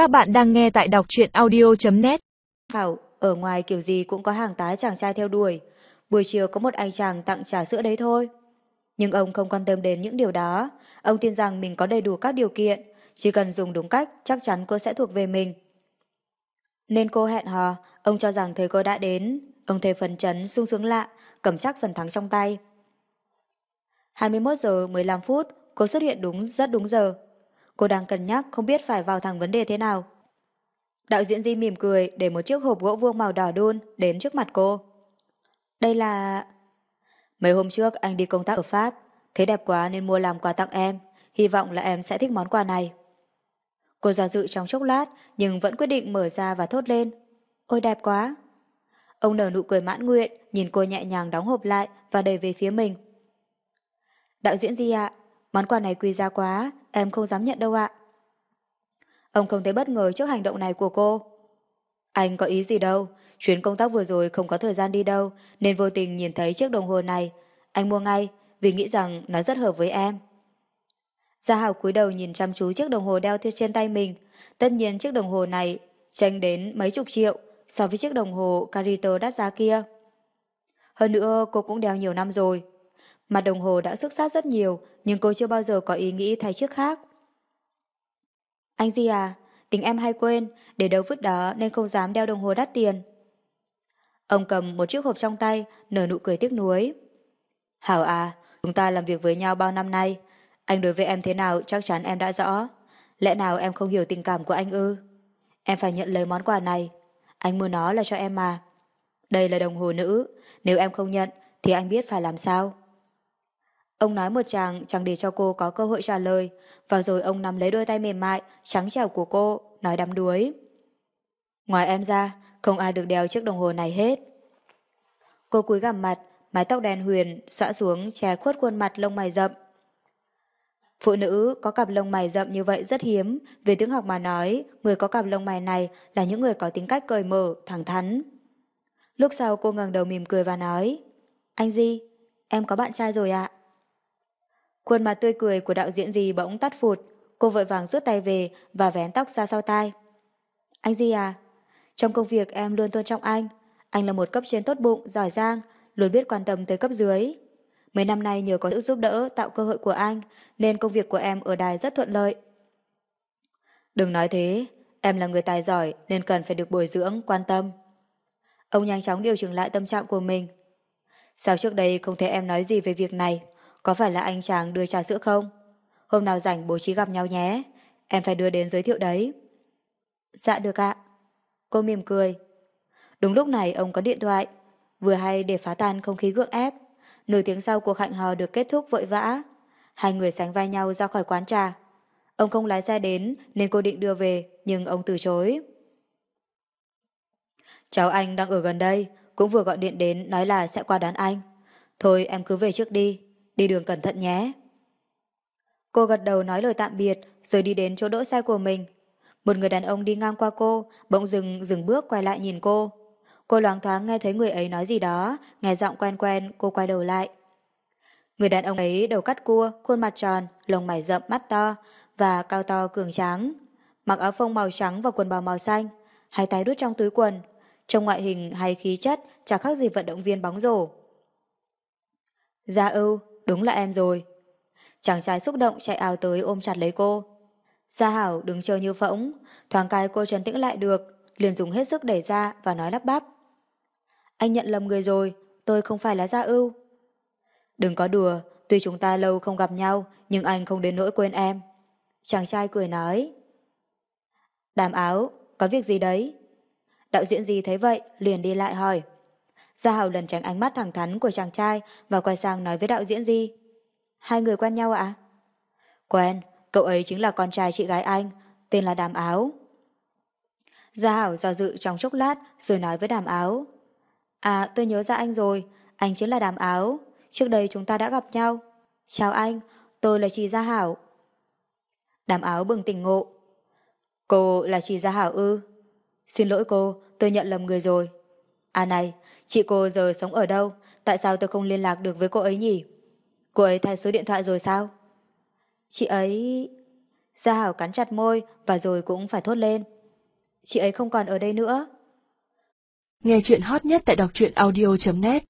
Các bạn đang nghe tại đọc truyện audio.net Hảo, ở ngoài kiểu gì cũng có hàng tá chàng trai theo đuổi. Buổi chiều có một anh chàng tặng trà sữa đấy thôi. Nhưng ông không quan tâm đến những điều đó. Ông tin rằng mình có đầy đủ các điều kiện. Chỉ cần dùng đúng cách, chắc chắn cô sẽ thuộc về mình. Nên cô hẹn hò, ông cho rằng thời cơ đã đến. Ông thề phấn chấn, sung sướng lạ, cầm chắc phần thắng trong tay. 21 giờ 15 phút, cô xuất hiện đúng rất đúng giờ. Cô đang cân nhắc không biết phải vào thẳng vấn đề thế nào. Đạo diễn Di mỉm cười để một chiếc hộp gỗ vuông màu đỏ đun đến trước mặt cô. Đây là... Mấy hôm trước anh đi công tác ở Pháp, thấy đẹp quá nên mua làm quà tặng em, hy vọng là em sẽ thích món quà này. Cô do dự trong chốc lát nhưng vẫn quyết định mở ra và thốt lên. Ôi đẹp quá! Ông nở nụ cười mãn nguyện, nhìn cô nhẹ nhàng đóng hộp lại và đẩy về phía mình. Đạo diễn Di ạ, món quà này quý giá quá, em không dám nhận đâu ạ. Ông không thấy bất ngờ trước hành động này của cô. Anh có ý gì đâu, chuyến công tác vừa rồi không có thời gian đi đâu, nên vô tình nhìn thấy chiếc đồng hồ này. Anh mua ngay, vì nghĩ rằng nó rất hợp với em. Gia Hảo cúi đầu nhìn chăm chú chiếc đồng hồ đeo trên tay mình. Tất nhiên chiếc đồng hồ này tranh đến mấy chục triệu so với chiếc đồng hồ Carito đắt giá kia. Hơn nữa cô cũng đeo nhiều năm rồi. Mặt đồng hồ đã sức sát rất nhiều nhưng cô chưa bao giờ có ý nghĩ thay chiếc khác. Anh gì à, tính em hay quên, để đâu vứt đó nên không dám đeo đồng hồ đắt tiền. Ông cầm một chiếc hộp trong tay, nở nụ cười tiếc nuối. Hảo à, chúng ta làm việc với nhau bao năm nay. Anh đối với em thế nào chắc chắn em đã rõ. Lẽ nào em không hiểu tình cảm của anh ư? Em phải nhận lấy món quà này. Anh mua nó là cho em mà. Đây là đồng hồ nữ. Nếu em không nhận thì anh biết phải làm sao. Ông nói một chàng chẳng để cho cô có cơ hội trả lời, và rồi ông nắm lấy đôi tay mềm mại, trắng trẻo của cô, nói đắm đuối. Ngoài em ra, không ai được đeo chiếc đồng hồ này hết. Cô cúi gằm mặt, mái tóc đen huyền, xõa xuống che khuất khuôn mặt lông mày rậm. Phụ nữ có cặp lông mày rậm như vậy rất hiếm, về tiếng học mà nói, người có cặp lông mày này là những người có tính cách cởi mở, thẳng thắn. Lúc sau cô ngẩng đầu mỉm cười và nói, Anh Di, em có bạn trai rồi ạ. Khuôn mặt tươi cười của đạo diễn gì bỗng tắt phụt, cô vội vàng rút tay về và vén tóc ra sau tai. Anh gì à? Trong công việc em luôn tôn trọng anh. Anh là một cấp trên tốt bụng, giỏi giang, luôn biết quan tâm tới cấp dưới. Mấy năm nay nhờ có sự giúp đỡ tạo cơ hội của anh nên công việc của em ở đài rất thuận lợi. Đừng nói thế, em là người tài giỏi nên cần phải được bồi dưỡng, quan tâm. Ông nhanh chóng điều chỉnh lại tâm trạng của mình. Sao trước đây không thấy em nói gì về việc này? Có phải là anh chàng đưa trà sữa không? Hôm nào rảnh bố trí gặp nhau nhé. Em phải đưa đến giới thiệu đấy. Dạ được ạ. Cô mỉm cười. Đúng lúc này ông có điện thoại. Vừa hay để phá tan không khí gượng ép. Nửa tiếng sau cuộc hẹn hò được kết thúc vội vã. Hai người sánh vai nhau ra khỏi quán trà. Ông không lái xe đến nên cô định đưa về, nhưng ông từ chối. Cháu anh đang ở gần đây, cũng vừa gọi điện đến nói là sẽ qua đón anh. Thôi em cứ về trước đi, đi đường cẩn thận nhé. Cô gật đầu nói lời tạm biệt rồi đi đến chỗ đỗ xe của mình. Một người đàn ông đi ngang qua cô, bỗng dừng dừng bước quay lại nhìn cô. Cô loáng thoáng nghe thấy người ấy nói gì đó, nghe giọng quen quen, cô quay đầu lại. Người đàn ông ấy đầu cắt cua, khuôn mặt tròn, lông mày rậm mắt to và cao to cường tráng. Mặc áo phông màu trắng và quần bò màu xanh, hai tay đút trong túi quần. Trong ngoại hình hay khí chất chẳng khác gì vận động viên bóng rổ. Dạ Gia ưu, đúng là em rồi. Chàng trai xúc động chạy ào tới ôm chặt lấy cô. Gia Hảo đứng chờ như phỗng, thoáng cái cô trấn tĩnh lại được, liền dùng hết sức đẩy ra và nói lắp bắp. Anh nhận lầm người rồi, tôi không phải là Gia ưu. Đừng có đùa, tuy chúng ta lâu không gặp nhau, nhưng anh không đến nỗi quên em. Chàng trai cười nói. Đàm áo, có việc gì đấy? Đạo diễn gì thấy vậy, liền đi lại hỏi. Gia Hảo lần tránh ánh mắt thẳng thắn của chàng trai và quay sang nói với đạo diễn Di. Hai người quen nhau ạ? Quen, cậu ấy chính là con trai chị gái anh, tên là Đàm Áo. Gia Hảo do dự trong chốc lát rồi nói với Đàm Áo. À, tôi nhớ ra anh rồi, anh chính là Đàm Áo. Trước đây chúng ta đã gặp nhau. Chào anh, tôi là chị Gia Hảo. Đàm Áo bừng tỉnh ngộ. Cô là chị Gia Hảo ư? Xin lỗi cô, tôi nhận lầm người rồi. À này, chị cô giờ sống ở đâu? Tại sao tôi không liên lạc được với cô ấy nhỉ? Cô ấy thay số điện thoại rồi sao? Chị ấy... Gia Hảo cắn chặt môi và rồi cũng phải thốt lên. Chị ấy không còn ở đây nữa. Nghe chuyện hot nhất tại đọc truyện audio.net